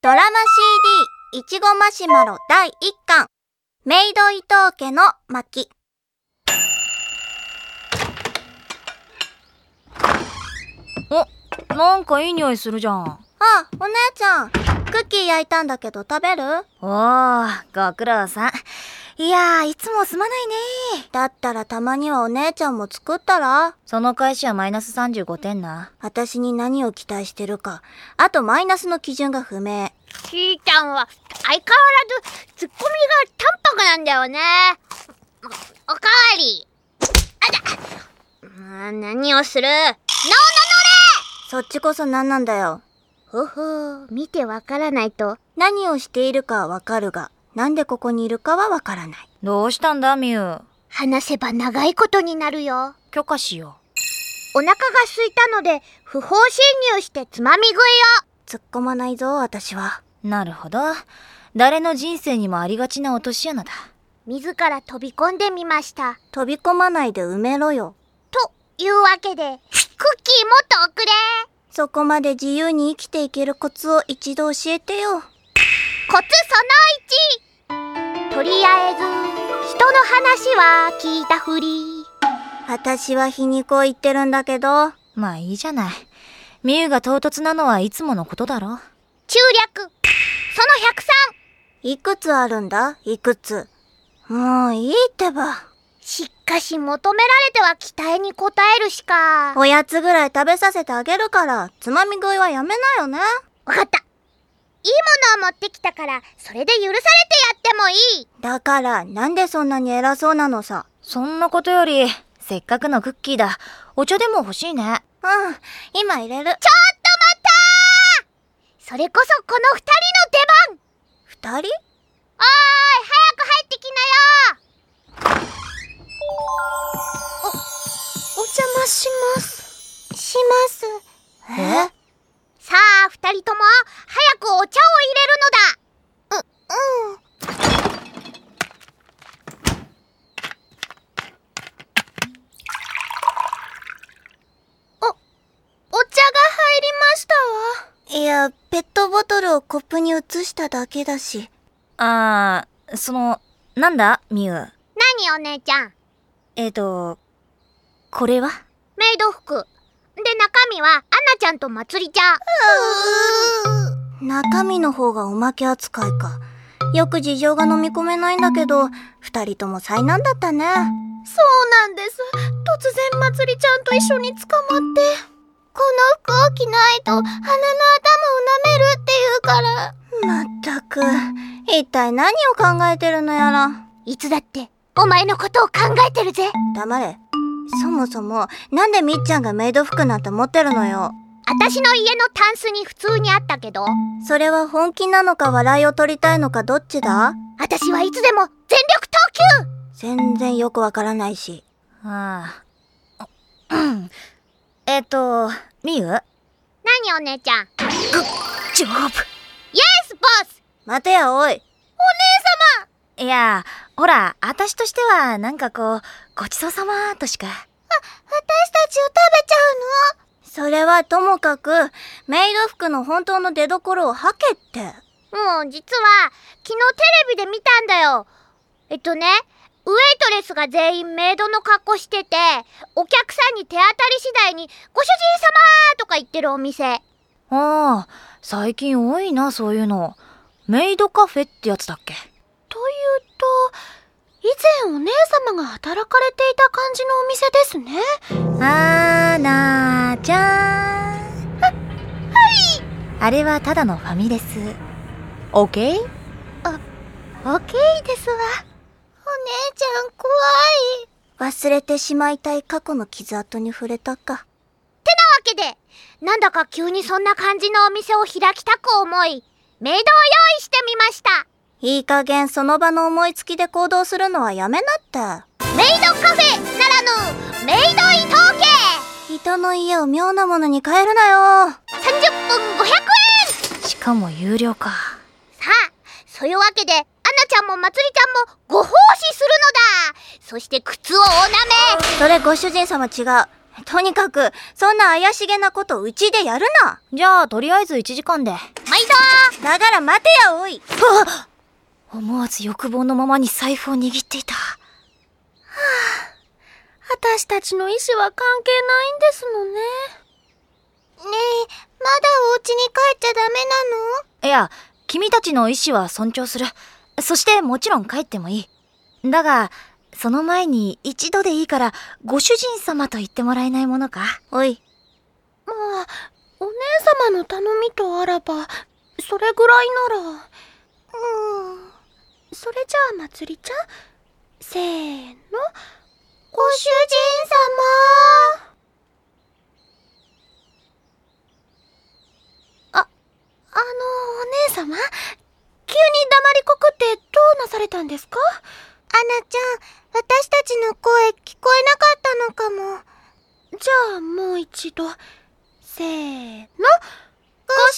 ドラマ CD いちごマシュマロ第1巻メイド伊藤家の巻お、なんかいい匂いするじゃん。あ、お姉ちゃんクッキー焼いたんだけど食べる？おー、ご苦労さん。いやー、いつもすまないねだったらたまにはお姉ちゃんも作ったら？その返しはマイナス35点な。私に何を期待してるかあとマイナスの基準が不明ひーちゃんは相変わらずツッコミが淡白なんだよね。おおかわり。あだ。うん何をする？なそっちこそ何なんだよおののれほほう、見てわからないと。何をしているかはわかるがなんでここにいるかはわからないどうしたんだ、ミュウ。話せば長いことになるよ。許可しよお腹が空いたので、不法侵入してつまみ食いを。突っ込まないぞ私はう。なるほど。誰の人生にもありがちな落とし穴だ。自ら飛び込んでみました。飛び込まないで埋めろよというわけで、クッキーもっとくれそこまで自由に生きていけるコツを一度教えてよコツその1とりあえず人の話は聞いたふり。私は皮肉を言ってるんだけど。まあいいじゃない。ミュウが唐突なのはいつものことだろ。中略。そのいくつあるんだ？いくつ。もういいってば。103しかし求められては期待に応えるしか。おやつぐらい食べさせてあげるからつまみ食いはやめなよね。わかったいいものを持ってきたからそれで許されてやってもいい。だからなんでそんなに偉そうなのさ。そんなことより、せっかくのクッキーだ。お茶でも欲しいね。うん今入れる。ちょっと待ったそれこそこの二人の出番！二人？おーい早く入ってきなよ！お邪魔します。します。えさあ二人とも早くお茶を入れるのだうんお、お茶が入りましたわ。いや、ペットボトルをコップに移しただけだし。あー、その、なんだ、ミュウ？何お姉ちゃん？えーと、これは？メイド服で中身はアンナちゃんとまつりちゃん中身の方がおまけ扱いか。よく事情が飲み込めないんだけど、二人とも災難だったね。そうなんです。突然まつりちゃんと一緒に捕まって。この服を着ないと鼻の頭を舐めるって言うから。まったく、一体何を考えてるのやら。いつだってお前のことを考えてるぜ黙れ。そもそも、なんでみっちゃんがメイド服なんて持ってるのよ。私の家のタンスに普通にあったけどそれは本気なのか笑いを取りたいのかどっちだ？私はいつでも全力投球全然よくわからないし。ああ。うんえっと、ミュウ何お姉ちゃん？丈夫。イエスボス待てやおい。いや、ほら、私としては、なんかこう、ごちそうさまとしか。私たちを食べちゃうの？それはともかく、メイド服の本当の出所を吐けって。もう実は昨日テレビで見たんだよえっとねウェイトレスが全員メイドの格好しててお客さんに手当たり次第に「ご主人様!」とか言ってるお店ああ、最近多いな、そういうの。メイドカフェってやつだっけ？というと、以前お姉様が働かれていた感じのお店ですね。あーなーちゃん。は、はい。あれはただのファミレス。オッケー？オッケーですわ。お姉ちゃん怖い。忘れてしまいたい過去の傷跡に触れたか。わけでなんだか急にそんな感じのお店を開きたく思いメイドを用意してみましたいい加減その場の思いつきで行動するのはやめなって。メイドカフェならぬメイド伊藤家人の家を妙なものに変えるなよ。30分500円しかも有料か。さあそういうわけでちゃんもまつりちゃんもご奉仕するのだそして靴をおなめそれご主人様違う。とにかく、そんな怪しげなことうちでやるな。じゃあ、とりあえず1時間で。毎度だから待てや、おい。思わず欲望のままに財布を握っていた。私たちの意志は関係ないんですのね。ねえ、まだお家に帰っちゃダメなの？いや、君たちの意志は尊重する。そしてもちろん帰ってもいい。だが、その前に一度でいいから、ご主人様と言ってもらえないものか？おい。まあ、お姉様の頼みとあらば、それぐらいなら。うん。それじゃあ、まつりちゃん。せーの。ご主人様あ、あの、お姉様？りこくってどうなされたんですか？アナちゃん、私たちの声聞こえなかったのかも。じゃあもう一度。せーの。ご主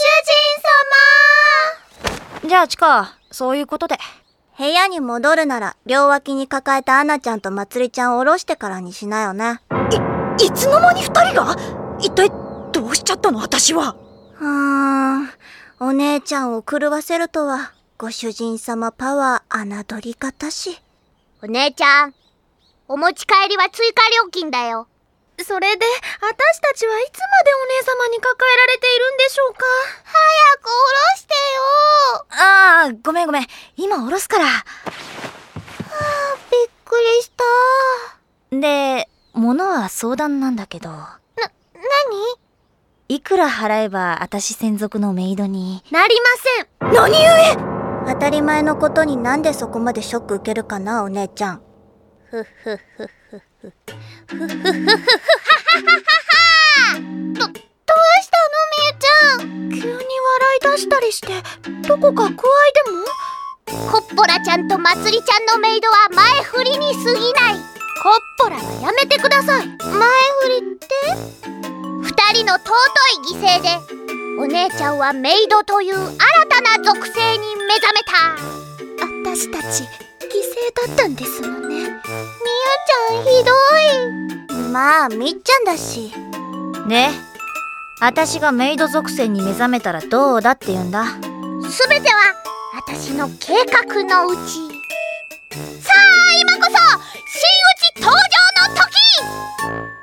人様じゃあ、チカ、そういうことで。部屋に戻るなら、両脇に抱えたアナちゃんとまつりちゃんを下ろしてからにしなよね。い、いつの間に二人が？一体、どうしちゃったの私は。うーん。お姉ちゃんを狂わせるとは、ご主人様パワー侮り方し。お姉ちゃん、お持ち帰りは追加料金だよ。それで、私たちはいつまでお姉様に抱えられているんでしょうか？早く下ろしてよああ、ごめんごめん。今下ろすから。びっくりした。で、物は相談なんだけど。な、何？いくら払えば私専属のメイドに。なりません何故？当たり前のことになんでそこまでショック受けるかな、お姉ちゃん。ふっふっふっふっふ。ど、どうしたのみゆちゃん急に笑い出したりして、どこか具合でもコッポラちゃんとまつりちゃんのメイドは前振りに過ぎない。コッポラはやめてください前振りって二人の尊い犠牲で、お姉ちゃんはメイドという新な属性に目覚めた。私たち、犠牲だったんですのね。みゆちゃんひどい。まあ、みっちゃんだし。ね私がメイド属性に目覚めたらどうだって言うんだ。すべては、私の計画のうち。さあ、今こそ、真打ち登場の時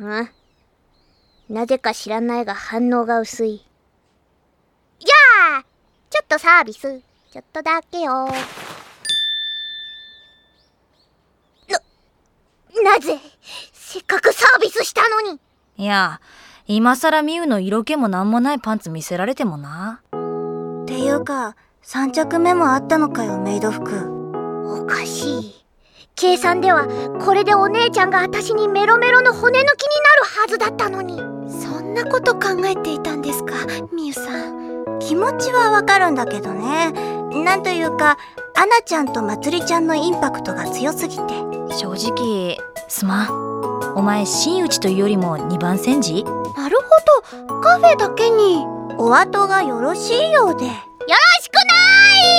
りとんなぜか知らないが反応が薄い。じゃあ、ちょっとサービス。ちょっとだけよ。なぜせっかくサービスしたのにいや、今更ミウの色気もなんもないパンツ見せられてもな。っていうか、3着目もあったのかよ、メイド服。おかしい。計算では、これでお姉ちゃんが私にメロメロの骨抜きになるはずだったのに。そんなこと考えていたんですか、みゆさん。気持ちはわかるんだけどね。なんというか、アナちゃんとまつりちゃんのインパクトが強すぎて。正直、すまん。お前、真打ちというよりも二番煎じ？なるほど、カフェだけに。お後がよろしいようで。よろしくな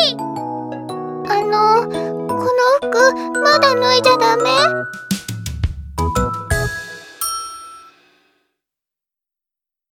いあの、ここの服、まだ脱いじゃダメ？